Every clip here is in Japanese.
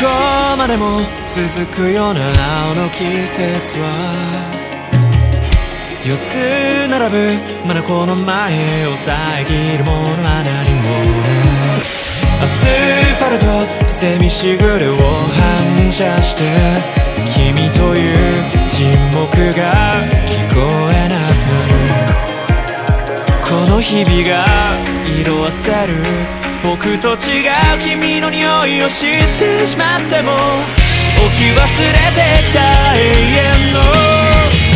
こまでも続くような青の季節は四つ並ぶまだこの前を遮るものは何もないアスファルトセミしぐれを反射して君という沈黙が聞こえなくなるこの日々が色あせる僕と違う君の匂いを知ってしまっても置き忘れてきた永遠の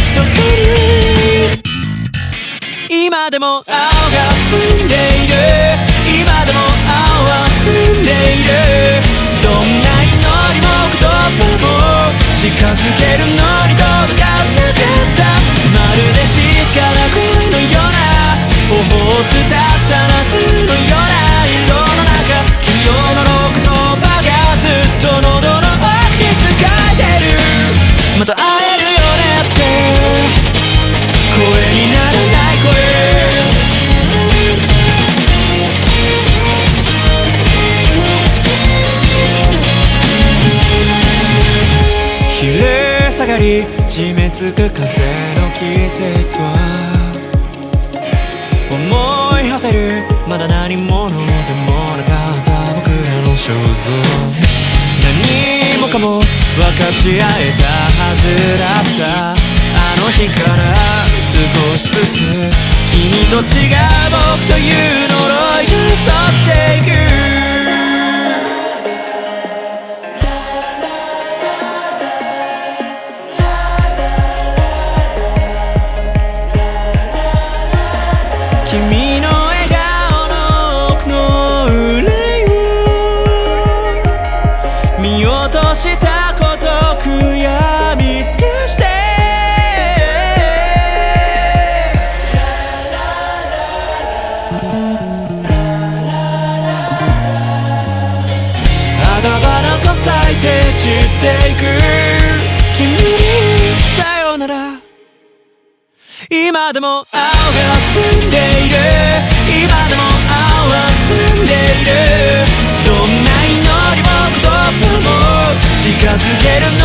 そこに今でも青が澄んでいる。下がり締め付く風の季節は思い馳せるまだ何者でもなかった僕らの肖像何もかも分かち合えたはずだった。あの日から少しずつ君と違う僕という花と咲いて散っていく君にさよなら。今でも青が澄んでいる。今でも青は澄んでいる。どんな祈りも言葉も近づけるの